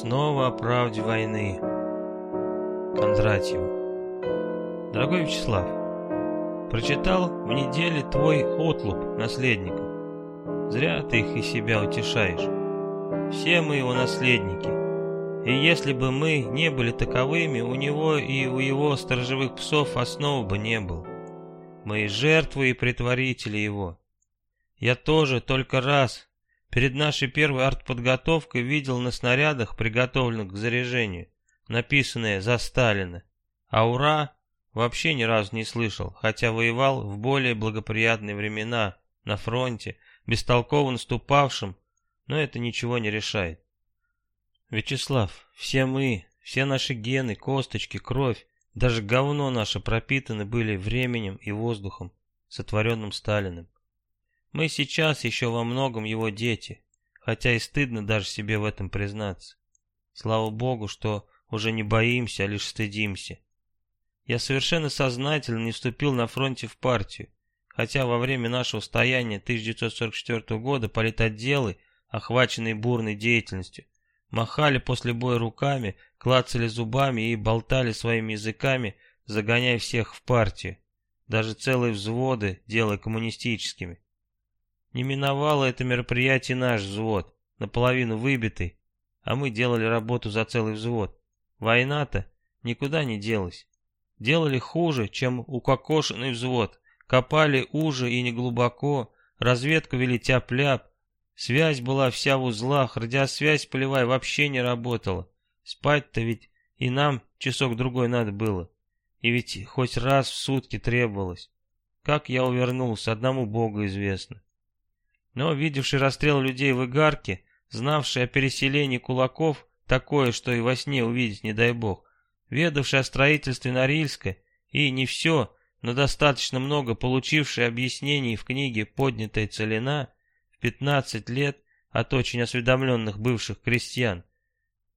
Снова о правде войны. Кондратьев. Дорогой Вячеслав, прочитал в неделе твой отлуп наследников. Зря ты их и себя утешаешь. Все мы его наследники. И если бы мы не были таковыми, у него и у его сторожевых псов основы бы не было. Мы и жертвы, и притворители его. Я тоже только раз Перед нашей первой артподготовкой видел на снарядах, приготовленных к заряжению, написанное «За Сталина». А «Ура» вообще ни разу не слышал, хотя воевал в более благоприятные времена, на фронте, бестолково наступавшим, но это ничего не решает. Вячеслав, все мы, все наши гены, косточки, кровь, даже говно наше пропитаны были временем и воздухом, сотворенным Сталиным. Мы сейчас еще во многом его дети, хотя и стыдно даже себе в этом признаться. Слава Богу, что уже не боимся, а лишь стыдимся. Я совершенно сознательно не вступил на фронте в партию, хотя во время нашего стояния 1944 года политотделы, охваченные бурной деятельностью, махали после боя руками, клацали зубами и болтали своими языками, загоняя всех в партию, даже целые взводы делая коммунистическими. Не миновало это мероприятие наш взвод, наполовину выбитый, а мы делали работу за целый взвод. Война-то никуда не делась. Делали хуже, чем укокошенный взвод, копали уже и неглубоко, разведку вели тяп-ляп, связь была вся в узлах, радиосвязь полевая вообще не работала. Спать-то ведь и нам часок-другой надо было. И ведь хоть раз в сутки требовалось. Как я увернулся, одному Богу известно. Но видевший расстрел людей в Игарке, знавший о переселении кулаков, такое, что и во сне увидеть не дай бог, ведавший о строительстве Норильска, и не все, но достаточно много получивший объяснений в книге «Поднятая целина» в 15 лет от очень осведомленных бывших крестьян,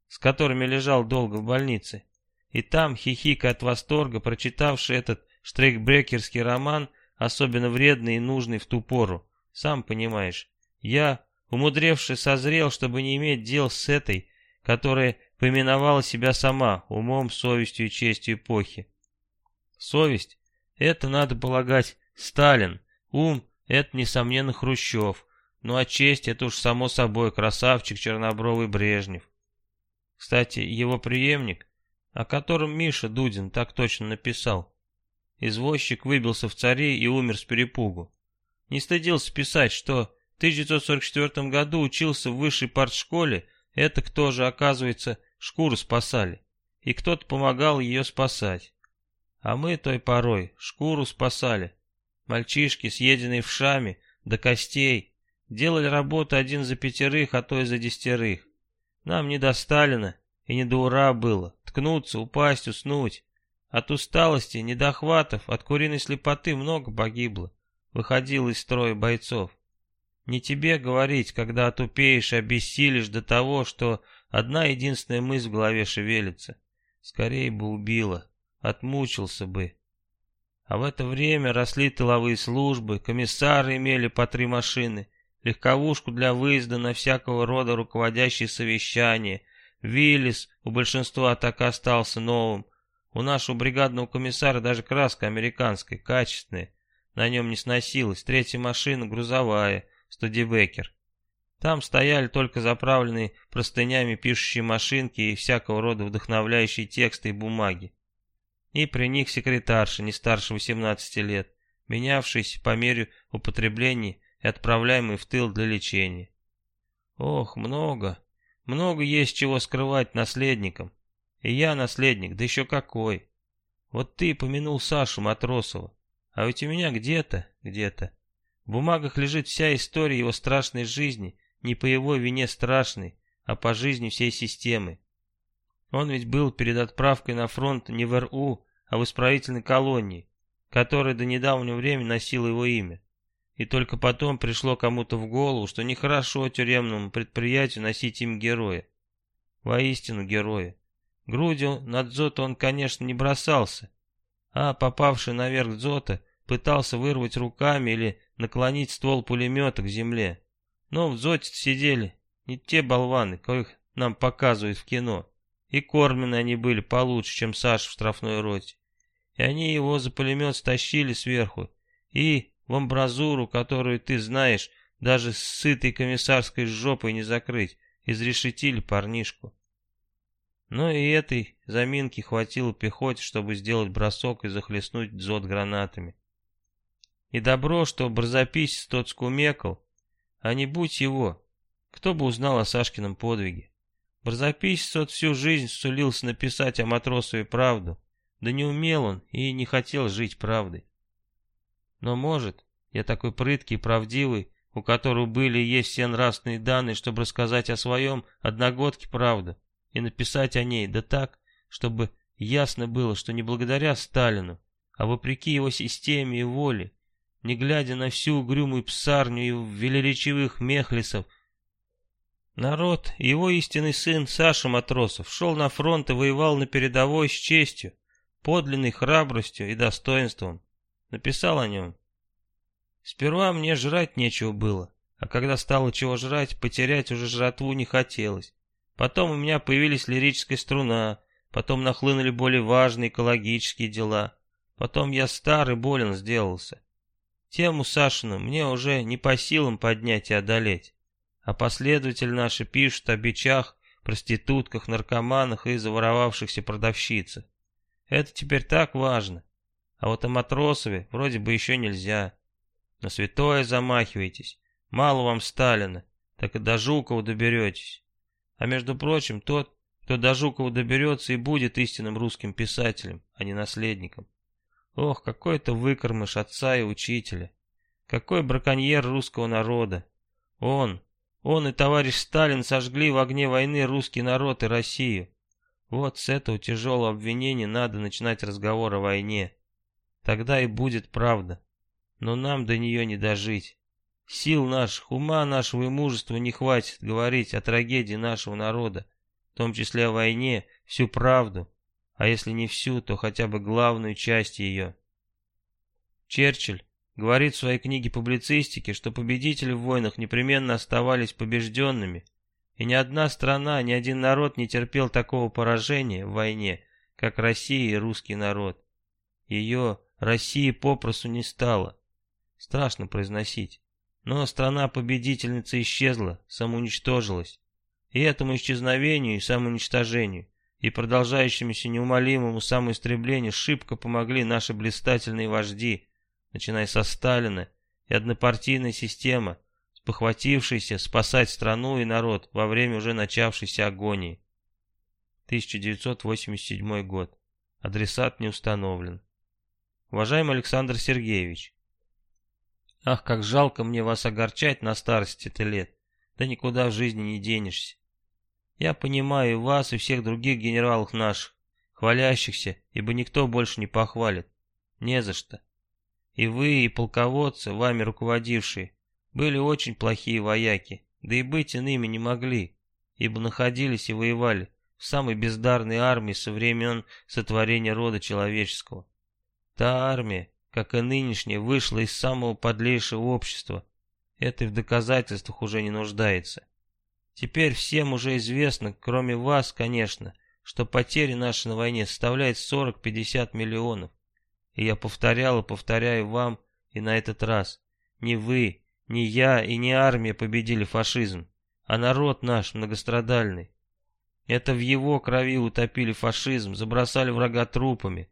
с которыми лежал долго в больнице, и там, хихикая от восторга, прочитавший этот штрейкбрекерский роман, особенно вредный и нужный в ту пору, сам понимаешь, я, умудревший, созрел, чтобы не иметь дел с этой, которая поименовала себя сама умом, совестью и честью эпохи. Совесть — это, надо полагать, Сталин, ум — это, несомненно, Хрущев, ну а честь — это уж само собой красавчик чернобровый Брежнев. Кстати, его преемник, о котором Миша Дудин так точно написал, извозчик выбился в цари и умер с перепугу. Не стыдился писать, что в 1944 году учился в высшей партшколе, это кто же, оказывается, шкуру спасали. И кто-то помогал ее спасать. А мы той порой шкуру спасали. Мальчишки, съеденные в шаме, до костей, делали работу один за пятерых, а то и за десятерых. Нам не до Сталина и не до ура было. Ткнуться, упасть, уснуть. От усталости, недохватов, от куриной слепоты много погибло выходил из строя бойцов. Не тебе говорить, когда отупеешь и обессилишь до того, что одна единственная мысль в голове шевелится. Скорее бы убила, отмучился бы. А в это время росли тыловые службы, комиссары имели по три машины, легковушку для выезда на всякого рода руководящие совещания. Виллис у большинства так и остался новым. У нашего бригадного комиссара даже краска американская, качественная. На нем не сносилась. Третья машина грузовая, студибекер. Там стояли только заправленные простынями пишущие машинки и всякого рода вдохновляющие тексты и бумаги. И при них секретарша, не старше 18 лет, менявшаяся по мере употребления и отправляемый в тыл для лечения. Ох, много, много есть чего скрывать наследникам. И я наследник, да еще какой. Вот ты помянул Сашу Матросова. А ведь у меня где-то, где-то, в бумагах лежит вся история его страшной жизни, не по его вине страшной, а по жизни всей системы. Он ведь был перед отправкой на фронт не в РУ, а в исправительной колонии, которая до недавнего времени носила его имя. И только потом пришло кому-то в голову, что нехорошо тюремному предприятию носить им героя. Воистину героя. Грудью над дзот он, конечно, не бросался, а попавший наверх дзота пытался вырвать руками или наклонить ствол пулемета к земле. Но в дзоте сидели не те болваны, коих нам показывают в кино. И кормлены они были получше, чем Саша в штрафной роте. И они его за пулемет стащили сверху. И в амбразуру, которую ты знаешь, даже с сытой комиссарской жопой не закрыть, изрешетили парнишку. Но и этой заминки хватило пехоте, чтобы сделать бросок и захлестнуть дзот гранатами. И добро, что барзаписец тот скумекал, а не будь его, кто бы узнал о Сашкином подвиге. Барзаписец тот всю жизнь сулился написать о Матросове правду, да не умел он и не хотел жить правдой. Но может, я такой прыткий правдивый, у которого были есть все нравственные данные, чтобы рассказать о своем одногодке правду и написать о ней, да так, чтобы ясно было, что не благодаря Сталину, а вопреки его системе и воле, не глядя на всю угрюмую псарню и велеречивых мехлисов, народ, его истинный сын Саша Матросов шел на фронт и воевал на передовой с честью, подлинной храбростью и достоинством. Написал о нем. Сперва мне жрать нечего было, а когда стало чего жрать, потерять уже жратву не хотелось. Потом у меня появились лирическая струна, потом нахлынули более важные экологические дела. Потом я старый болен сделался. Тему Сашину мне уже не по силам поднять и одолеть. А последователи наши пишут о бичах, проститутках, наркоманах и заворовавшихся продавщицах. Это теперь так важно. А вот о Матросове вроде бы еще нельзя. На святое замахиваетесь. Мало вам Сталина, так и до Жукова доберетесь. А между прочим, тот, кто до Жукова доберется и будет истинным русским писателем, а не наследником. Ох, какой это выкормыш отца и учителя. Какой браконьер русского народа. Он, он и товарищ Сталин сожгли в огне войны русский народ и Россию. Вот с этого тяжелого обвинения надо начинать разговор о войне. Тогда и будет правда. Но нам до нее не дожить. Сил наших, ума нашего и мужества не хватит говорить о трагедии нашего народа, в том числе о войне, всю правду, а если не всю, то хотя бы главную часть ее. Черчилль говорит в своей книге публицистики, что победители в войнах непременно оставались побежденными, и ни одна страна, ни один народ не терпел такого поражения в войне, как Россия и русский народ. Ее, России, попросту не стало. Страшно произносить. Но страна-победительница исчезла, самоуничтожилась. И этому исчезновению и самоуничтожению, и продолжающемуся неумолимому самоистреблению шибко помогли наши блистательные вожди, начиная со Сталина и однопартийная система, спохватившаяся спасать страну и народ во время уже начавшейся агонии. 1987 год. Адресат не установлен. Уважаемый Александр Сергеевич, Ах, как жалко мне вас огорчать на старости-то лет. Да никуда в жизни не денешься. Я понимаю вас, и всех других генералов наших, хвалящихся, ибо никто больше не похвалит. Не за что. И вы, и полководцы, вами руководившие, были очень плохие вояки, да и быть иными не могли, ибо находились и воевали в самой бездарной армии со времен сотворения рода человеческого. Та армия, как и нынешняя, вышла из самого подлейшего общества. Это и в доказательствах уже не нуждается. Теперь всем уже известно, кроме вас, конечно, что потери наши на войне составляют 40-50 миллионов. И я повторял и повторяю вам и на этот раз. Не вы, не я и не армия победили фашизм, а народ наш многострадальный. Это в его крови утопили фашизм, забросали врага трупами,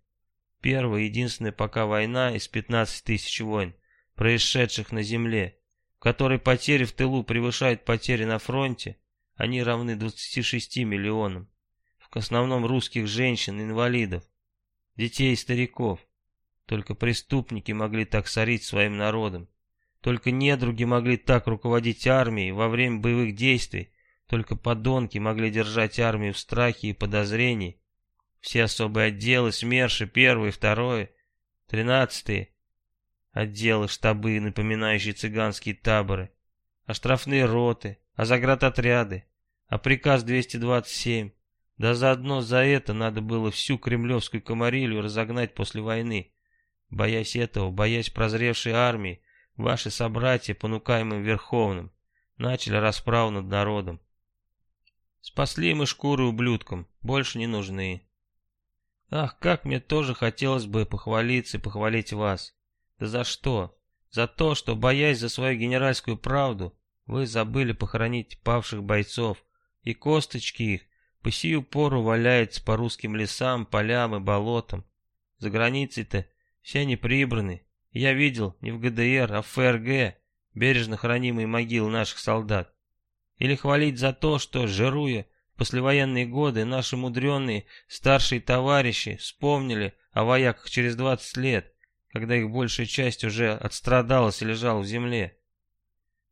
Первая, единственная пока война из 15 тысяч войн, происшедших на земле, в которой потери в тылу превышают потери на фронте, они равны 26 миллионам. В основном русских женщин, инвалидов, детей и стариков. Только преступники могли так сорить своим народом. Только недруги могли так руководить армией во время боевых действий. Только подонки могли держать армию в страхе и подозрении все особые отделы, СМЕРШи, первый, второй, тринадцатые. Отделы, штабы, напоминающие цыганские таборы. А штрафные роты, а заградотряды, а приказ 227. Да заодно за это надо было всю кремлевскую комарилью разогнать после войны. Боясь этого, боясь прозревшей армии, ваши собратья, понукаемым Верховным, начали расправу над народом. Спасли мы шкуры ублюдкам, больше не нужны. Ах, как мне тоже хотелось бы похвалиться и похвалить вас. Да за что? За то, что, боясь за свою генеральскую правду, вы забыли похоронить павших бойцов, и косточки их по сию пору валяются по русским лесам, полям и болотам. За границей-то все они прибраны. Я видел не в ГДР, а в ФРГ бережно хранимые могилы наших солдат. Или хвалить за то, что, жируя послевоенные годы, наши мудреные старшие товарищи вспомнили о вояках через 20 лет, когда их большая часть уже отстрадалась и лежала в земле.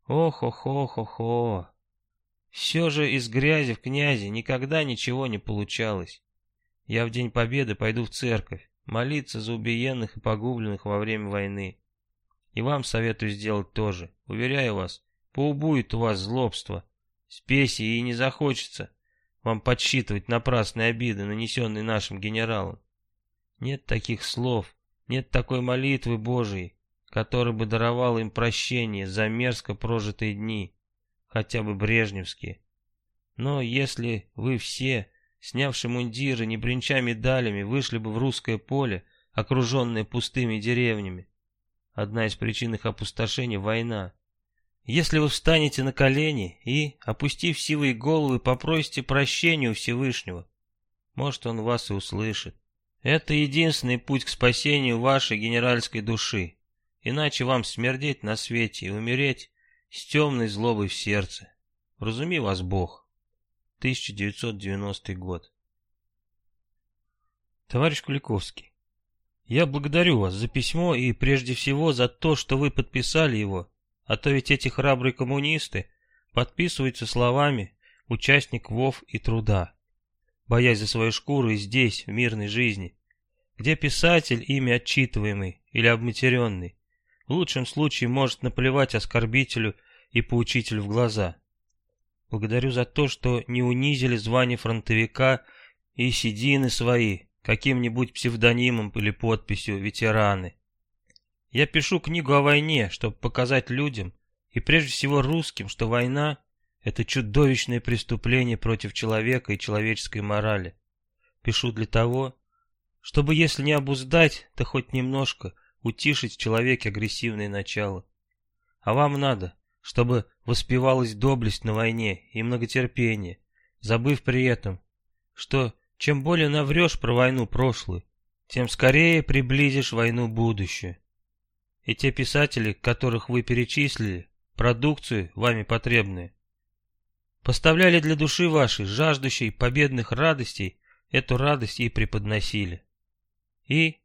Ох-ох-ох-ох-ох. Все же из грязи в князи никогда ничего не получалось. Я в День Победы пойду в церковь, молиться за убиенных и погубленных во время войны. И вам советую сделать то же. Уверяю вас, поубует у вас злобство, спеси и не захочется вам подсчитывать напрасные обиды, нанесенные нашим генералам. Нет таких слов, нет такой молитвы Божией, которая бы даровала им прощение за мерзко прожитые дни, хотя бы брежневские. Но если вы все, снявши мундиры, не бренча медалями, вышли бы в русское поле, окруженное пустыми деревнями, одна из причин их опустошения — война. Если вы встанете на колени и, опустив силой головы, попросите прощения у Всевышнего, может, он вас и услышит. Это единственный путь к спасению вашей генеральской души. Иначе вам смердеть на свете и умереть с темной злобой в сердце. Разуми вас Бог. 1990 год. Товарищ Куликовский, я благодарю вас за письмо и прежде всего за то, что вы подписали его, а то ведь эти храбрые коммунисты подписываются словами «участник ВОВ и труда», боясь за свою шкуру и здесь, в мирной жизни, где писатель, ими отчитываемый или обматеренный, в лучшем случае может наплевать оскорбителю и поучителю в глаза. Благодарю за то, что не унизили звание фронтовика и седины свои каким-нибудь псевдонимом или подписью «ветераны». Я пишу книгу о войне, чтобы показать людям, и прежде всего русским, что война — это чудовищное преступление против человека и человеческой морали. Пишу для того, чтобы, если не обуздать, то хоть немножко утишить в человеке агрессивное начало. А вам надо, чтобы воспевалась доблесть на войне и многотерпение, забыв при этом, что чем более наврешь про войну прошлую, тем скорее приблизишь войну будущую. И те писатели, которых вы перечислили, продукцию, вами потребную, поставляли для души вашей, жаждущей победных радостей, эту радость и преподносили. И,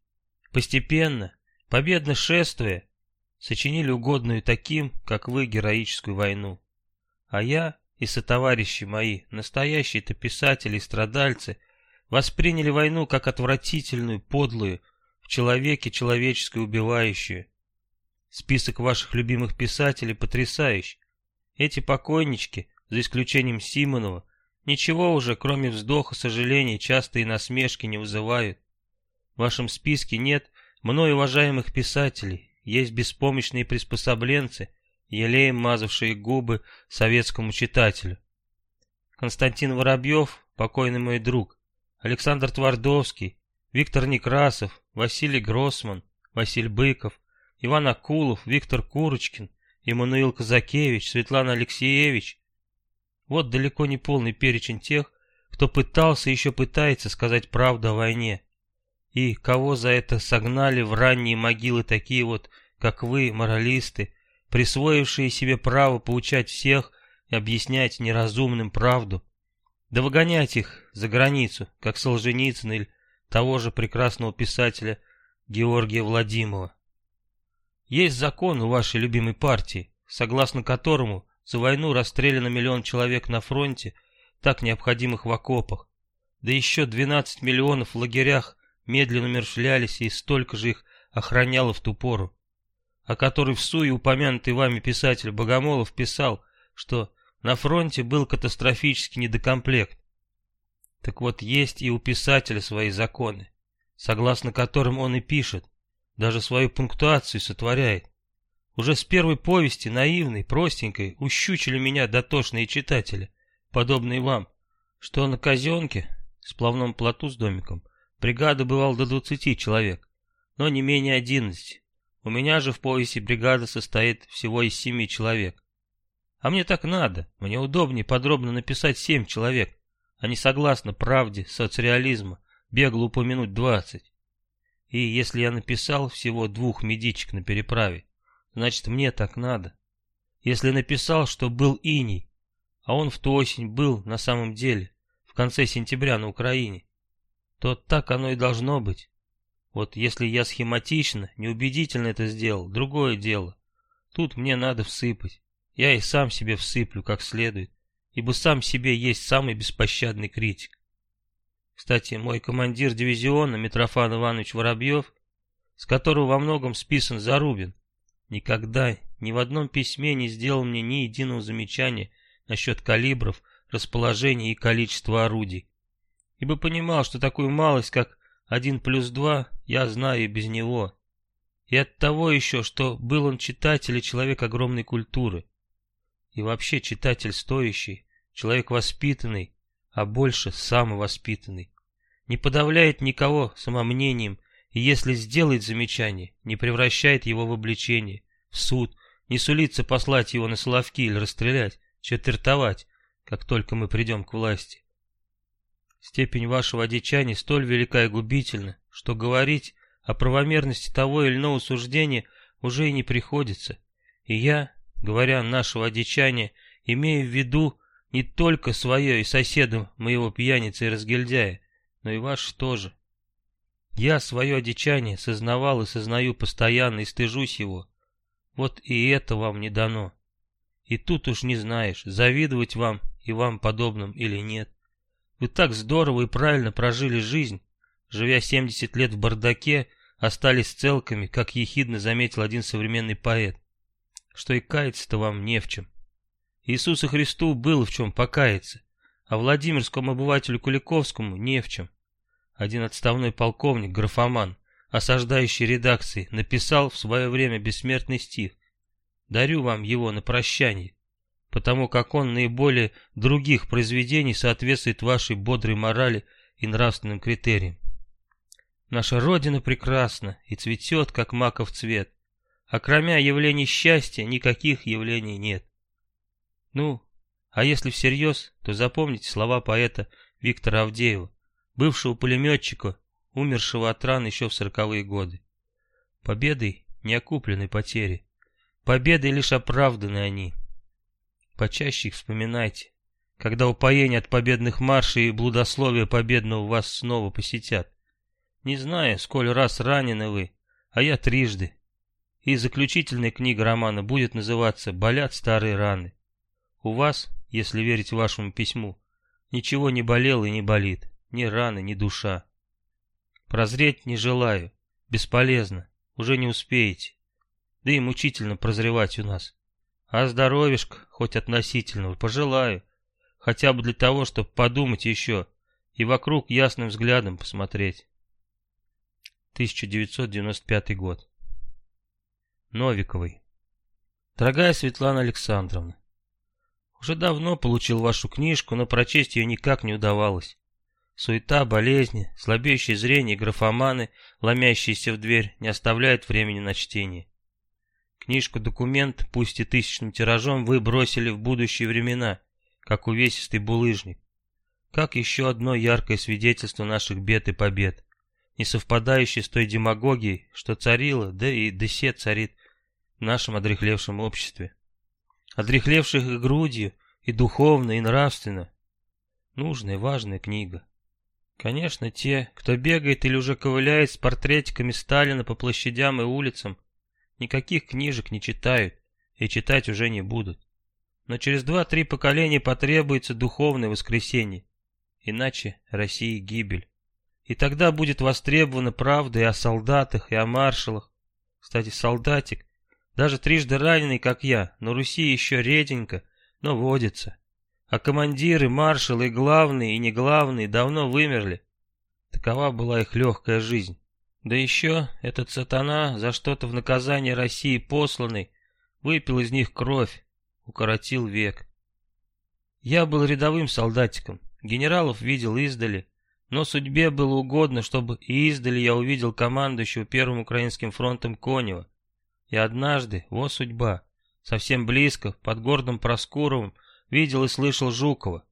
постепенно, победно шествуя, сочинили угодную таким, как вы, героическую войну. А я и сотоварищи мои, настоящие-то писатели и страдальцы, восприняли войну как отвратительную, подлую, в человеке человеческую убивающую. Список ваших любимых писателей потрясающий. Эти покойнички, за исключением Симонова, ничего уже, кроме вздоха сожаления, часто и насмешки не вызывают. В вашем списке нет мной уважаемых писателей, есть беспомощные приспособленцы, елеем мазавшие губы советскому читателю. Константин Воробьев, покойный мой друг, Александр Твардовский, Виктор Некрасов, Василий Гроссман, Василий Быков, Иван Акулов, Виктор Курочкин, Эммануил Казакевич, Светлана Алексеевич. Вот далеко не полный перечень тех, кто пытался и еще пытается сказать правду о войне. И кого за это согнали в ранние могилы такие вот, как вы, моралисты, присвоившие себе право поучать всех и объяснять неразумным правду, да выгонять их за границу, как Солженицын или того же прекрасного писателя Георгия Владимова. Есть закон у вашей любимой партии, согласно которому за войну расстреляно миллион человек на фронте, так необходимых в окопах, да еще 12 миллионов в лагерях медленно мершлялись и столько же их охраняло в ту пору, о которой в суе упомянутый вами писатель Богомолов писал, что на фронте был катастрофический недокомплект. Так вот, есть и у писателя свои законы, согласно которым он и пишет, даже свою пунктуацию сотворяет. Уже с первой повести, наивной, простенькой, ущучили меня дотошные читатели, подобные вам, что на казенке, сплавном плоту с домиком, бригада бывал до двадцати человек, но не менее одиннадцати. У меня же в поясе бригада состоит всего из семи человек. А мне так надо, мне удобнее подробно написать семь человек, а не согласно правде соцреализма, бегло упомянуть двадцать. И если я написал всего двух медичек на переправе, значит мне так надо. Если написал, что был иней, а он в ту осень был на самом деле, в конце сентября на Украине, то так оно и должно быть. Вот если я схематично, неубедительно это сделал, другое дело. Тут мне надо всыпать. Я и сам себе всыплю как следует, ибо сам себе есть самый беспощадный критик. Кстати, мой командир дивизиона Митрофан Иванович Воробьев, с которого во многом списан Зарубин, никогда ни в одном письме не сделал мне ни единого замечания насчет калибров, расположения и количества орудий, ибо понимал, что такую малость, как один плюс два я знаю и без него. И от того еще, что был он читатель и человек огромной культуры. И вообще читатель стоящий, человек воспитанный, а больше самовоспитанный. Не подавляет никого самомнением, и если сделает замечание, не превращает его в обличение, в суд, не сулится послать его на соловки или расстрелять, четвертовать, как только мы придем к власти. Степень вашего одичания столь велика и губительна, что говорить о правомерности того или иного суждения уже и не приходится. И я, говоря нашего одичания, имею в виду не только свое и соседа моего пьяницы и разгильдяя, но и ваше тоже. Я свое одичание сознавал и сознаю постоянно и стыжусь его. Вот и это вам не дано. И тут уж не знаешь, завидовать вам и вам подобным или нет. Вы так здорово и правильно прожили жизнь, живя 70 лет в бардаке, остались целками, как ехидно заметил один современный поэт, что и каяться-то вам не в чем. Иисусу Христу было в чем покаяться, а Владимирскому обывателю Куликовскому не в чем. Один отставной полковник, графоман, осаждающий редакции, написал в свое время бессмертный стих. Дарю вам его на прощание потому как он наиболее других произведений соответствует вашей бодрой морали и нравственным критериям. Наша Родина прекрасна и цветет, как маков цвет, а кроме явлений счастья никаких явлений нет. Ну, а если всерьез, то запомните слова поэта Виктора Авдеева, бывшего пулеметчика, умершего от ран еще в сороковые годы. Победой не окуплены потери, победой лишь оправданы они. Почаще их вспоминайте, когда упоение от победных маршей и блудословия победного вас снова посетят. Не знаю, сколь раз ранены вы, а я трижды. И заключительная книга романа будет называться «Болят старые раны». У вас, если верить вашему письму, ничего не болело и не болит, ни раны, ни душа. Прозреть не желаю, бесполезно, уже не успеете. Да и мучительно прозревать у нас. А здоровишко, хоть относительного, пожелаю. Хотя бы для того, чтобы подумать еще и вокруг ясным взглядом посмотреть. 1995 год. Новиковой. Дорогая Светлана Александровна, уже давно получил вашу книжку, но прочесть ее никак не удавалось. Суета, болезни, слабеющее зрение, графоманы, ломящиеся в дверь, не оставляют времени на чтение. Книжку-документ, пусть и тысячным тиражом, вы бросили в будущие времена, как увесистый булыжник. Как еще одно яркое свидетельство наших бед и побед, не совпадающее с той демагогией, что царила, да и до сет царит в нашем одрехлевшем обществе. Одрехлевших и грудью, и духовно, и нравственно. Нужная, важная книга. Конечно, те, кто бегает или уже ковыляет с портретиками Сталина по площадям и улицам, никаких книжек не читают и читать уже не будут. Но через два-три поколения потребуется духовное воскресение, иначе России гибель. И тогда будет востребована правда и о солдатах, и о маршалах. Кстати, солдатик, даже трижды раненый, как я, на Руси еще реденько, но водится. А командиры, маршалы, главные и не главные давно вымерли. Такова была их легкая жизнь. Да еще этот сатана за что-то в наказание России посланный выпил из них кровь, укоротил век. Я был рядовым солдатиком, генералов видел издали, но судьбе было угодно, чтобы и издали я увидел командующего Первым Украинским фронтом Конева. И однажды, вот судьба, совсем близко, под городом Проскуровым, видел и слышал Жукова.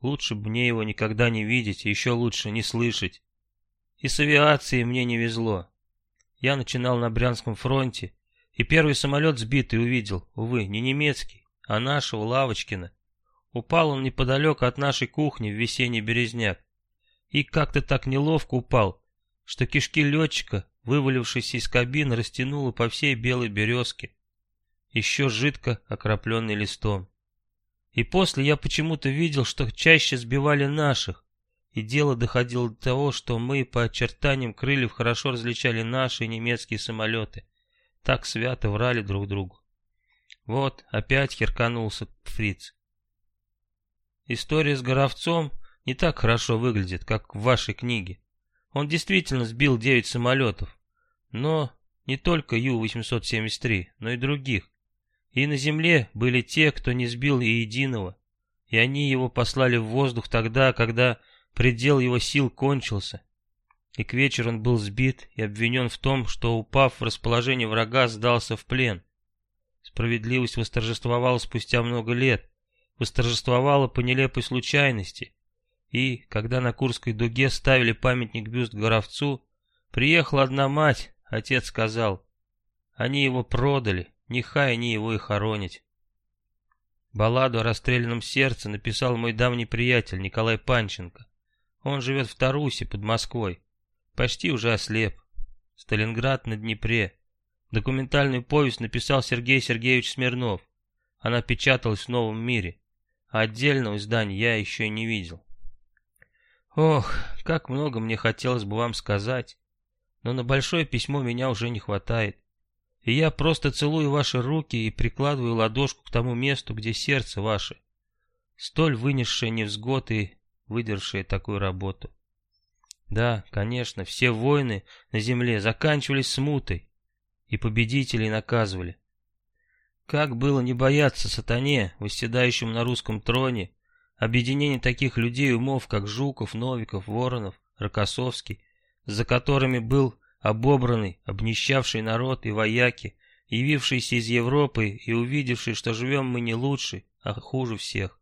Лучше бы мне его никогда не видеть, еще лучше не слышать. И с авиацией мне не везло. Я начинал на Брянском фронте, и первый самолет сбитый увидел, увы, не немецкий, а нашего, Лавочкина. Упал он неподалеку от нашей кухни в весенний березняк. И как-то так неловко упал, что кишки летчика, вывалившись из кабины, растянуло по всей белой березке, еще жидко окропленный листом. И после я почему-то видел, что чаще сбивали наших, и дело доходило до того, что мы по очертаниям крыльев хорошо различали наши и немецкие самолеты. Так свято врали друг другу. Вот, опять херканулся фриц. История с Горовцом не так хорошо выглядит, как в вашей книге. Он действительно сбил 9 самолетов, но не только Ю-873, но и других. И на земле были те, кто не сбил и единого, и они его послали в воздух тогда, когда предел его сил кончился. И к вечеру он был сбит и обвинен в том, что, упав в расположение врага, сдался в плен. Справедливость восторжествовала спустя много лет, восторжествовала по нелепой случайности, и, когда на Курской дуге ставили памятник бюст Горовцу, приехала одна мать, отец сказал, они его продали, нехай они его и хоронить. Балладу о расстрелянном сердце написал мой давний приятель Николай Панченко. Он живет в Тарусе под Москвой. Почти уже ослеп. Сталинград на Днепре. Документальную повесть написал Сергей Сергеевич Смирнов. Она печаталась в Новом мире. А отдельного издания я еще и не видел. Ох, как много мне хотелось бы вам сказать, но на большое письмо меня уже не хватает. И я просто целую ваши руки и прикладываю ладошку к тому месту, где сердце ваше, столь вынесшее невзгод и выдержавшее такую работу. Да, конечно, все войны на земле заканчивались смутой, и победителей наказывали. Как было не бояться сатане, восседающему на русском троне, Объединение таких людей умов, как Жуков, Новиков, Воронов, Рокоссовский, за которыми был обобранный, обнищавший народ и вояки, явившийся из Европы и увидевший, что живем мы не лучше, а хуже всех.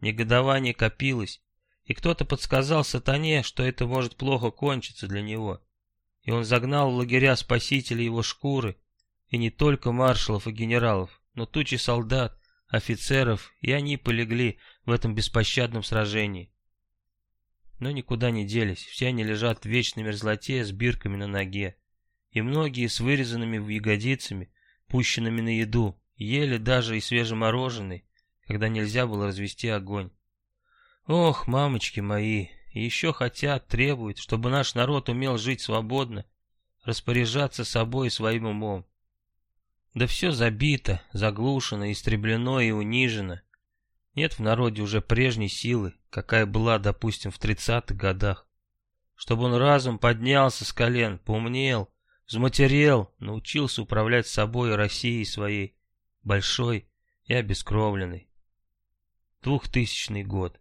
Негодование копилось, и кто-то подсказал сатане, что это может плохо кончиться для него. И он загнал в лагеря спасителей его шкуры, и не только маршалов и генералов, но тучи солдат, офицеров, и они полегли в этом беспощадном сражении. Но никуда не делись, все они лежат в вечной мерзлоте с бирками на ноге, и многие с вырезанными в ягодицами, пущенными на еду, ели даже и свежемороженый, когда нельзя было развести огонь. Ох, мамочки мои, еще хотят, требуют, чтобы наш народ умел жить свободно, распоряжаться собой и своим умом. Да все забито, заглушено, истреблено и унижено. Нет в народе уже прежней силы, какая была, допустим, в тридцатых годах. Чтобы он разум поднялся с колен, поумнел, взматерел, научился управлять собой и Россией своей, большой и обескровленной. Двухтысячный год.